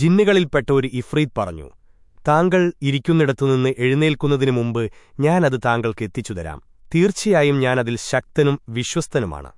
ജിന്നുകളിൽപ്പെട്ട ഒരു ഇഫ്രീത് പറഞ്ഞു താങ്കൾ ഇരിക്കുന്നിടത്തുനിന്ന് എഴുന്നേൽക്കുന്നതിനു മുമ്പ് ഞാനത് താങ്കൾക്ക് എത്തിച്ചു തരാം തീർച്ചയായും ഞാനതിൽ ശക്തനും വിശ്വസ്തനുമാണ്.